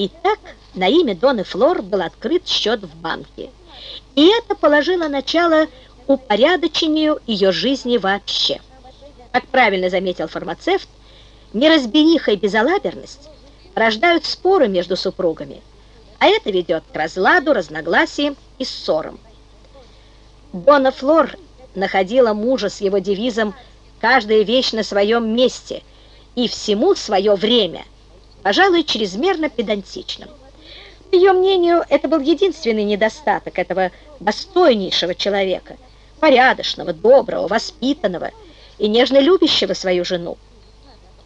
И так на имя Доны Флор был открыт счет в банке. И это положило начало упорядочению ее жизни вообще. Как правильно заметил фармацевт, неразбериха и безалаберность рождают споры между супругами, а это ведет к разладу, разногласиям и ссорам. Дона Флор находила мужа с его девизом «каждая вещь на своем месте» и «всему свое время», пожалуй, чрезмерно педантичным. По ее мнению, это был единственный недостаток этого достойнейшего человека, порядочного, доброго, воспитанного и нежно любящего свою жену.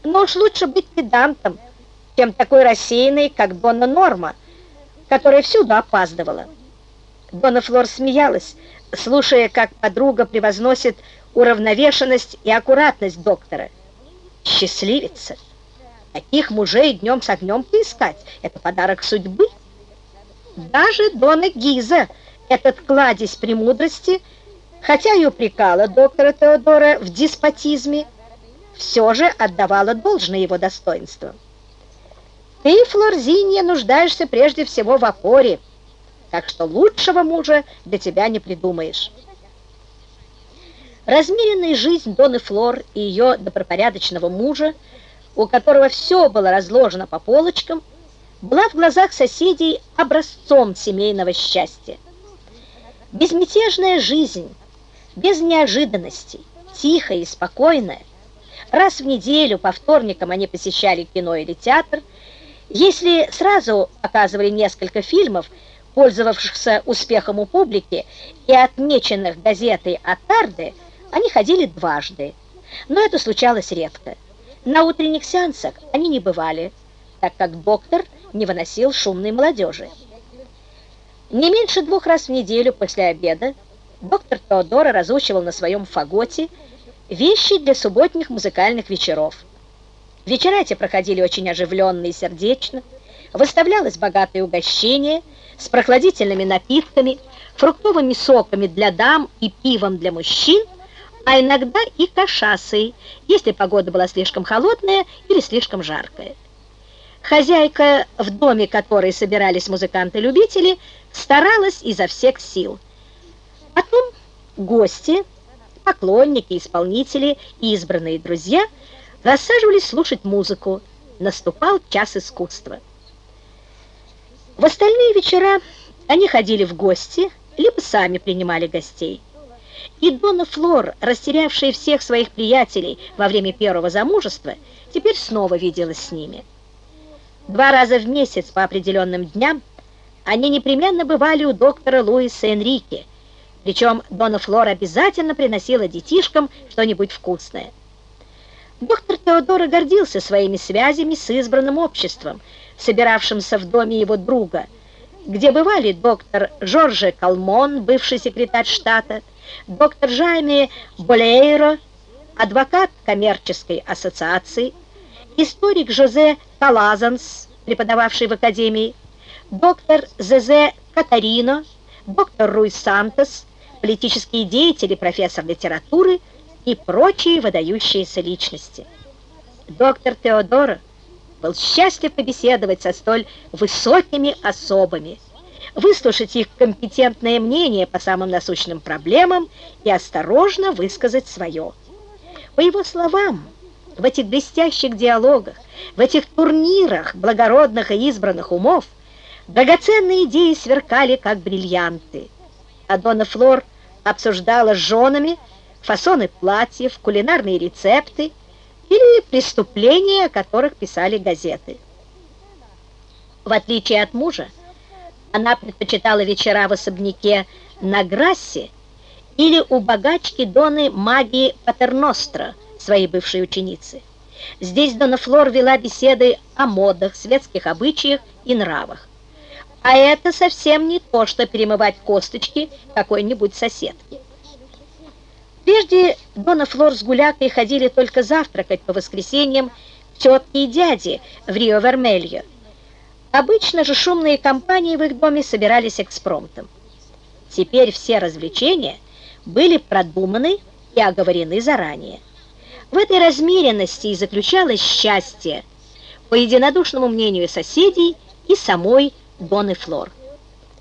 Но уж лучше быть педантом, чем такой рассеянной, как Донна Норма, которая всюду опаздывала. Дона Флор смеялась, слушая, как подруга превозносит уравновешенность и аккуратность доктора. Счастливица! Таких мужей днем с огнем поискать – это подарок судьбы. Даже Дона Гиза, этот кладезь премудрости, хотя и упрекала доктора Теодора в деспотизме, все же отдавала должное его достоинствам. Ты, Флорзинья, нуждаешься прежде всего в опоре, так что лучшего мужа для тебя не придумаешь. Размеренная жизнь Доны Флор и ее добропорядочного мужа, у которого все было разложено по полочкам, была в глазах соседей образцом семейного счастья. Безмятежная жизнь, без неожиданностей, тихая и спокойная. Раз в неделю по вторникам они посещали кино или театр. Если сразу показывали несколько фильмов, пользовавшихся успехом у публики и отмеченных газетой «Атарды», они ходили дважды. Но это случалось редко. На утренних сеансах они не бывали, так как доктор не выносил шумной молодежи. Не меньше двух раз в неделю после обеда доктор Теодора разучивал на своем фаготе вещи для субботних музыкальных вечеров. Вечера эти проходили очень оживленно и сердечно, выставлялось богатое угощение – с прохладительными напитками, фруктовыми соками для дам и пивом для мужчин, а иногда и кашасой, если погода была слишком холодная или слишком жаркая. Хозяйка, в доме которой собирались музыканты-любители, старалась изо всех сил. Потом гости, поклонники, исполнители и избранные друзья рассаживались слушать музыку. Наступал час искусства. В остальные вечера они ходили в гости, либо сами принимали гостей. И Дона Флор, растерявшая всех своих приятелей во время первого замужества, теперь снова виделась с ними. Два раза в месяц по определенным дням они непременно бывали у доктора Луиса Энрике, причем Дона Флор обязательно приносила детишкам что-нибудь вкусное. Доктор Теодора гордился своими связями с избранным обществом, собиравшимся в доме его друга, где бывали доктор Жорже Калмон, бывший секретарь штата, доктор Жайме Болейро, адвокат коммерческой ассоциации, историк Жозе Калазанс, преподававший в академии, доктор Зезе Катарино, доктор Руй Сантос, политические деятели, профессор литературы и прочие выдающиеся личности. Доктор Теодоро был счастлив побеседовать со столь высокими особами, выслушать их компетентное мнение по самым насущным проблемам и осторожно высказать свое. По его словам, в этих блестящих диалогах, в этих турнирах благородных и избранных умов драгоценные идеи сверкали, как бриллианты. А Дона Флор обсуждала с женами фасоны платьев, кулинарные рецепты, или преступления, о которых писали газеты. В отличие от мужа, она предпочитала вечера в особняке на Грассе или у богачки Доны Магии Патерностра, своей бывшей ученицы. Здесь Дона Флор вела беседы о модах, светских обычаях и нравах. А это совсем не то, что перемывать косточки какой-нибудь соседки. Прежде Дона Флор с Гулякой ходили только завтракать по воскресеньям к тетке и дяде в Рио-Вермельо. Обычно же шумные компании в их доме собирались экспромтом. Теперь все развлечения были продуманы и оговорены заранее. В этой размеренности и заключалось счастье, по единодушному мнению соседей, и самой Доны Флор.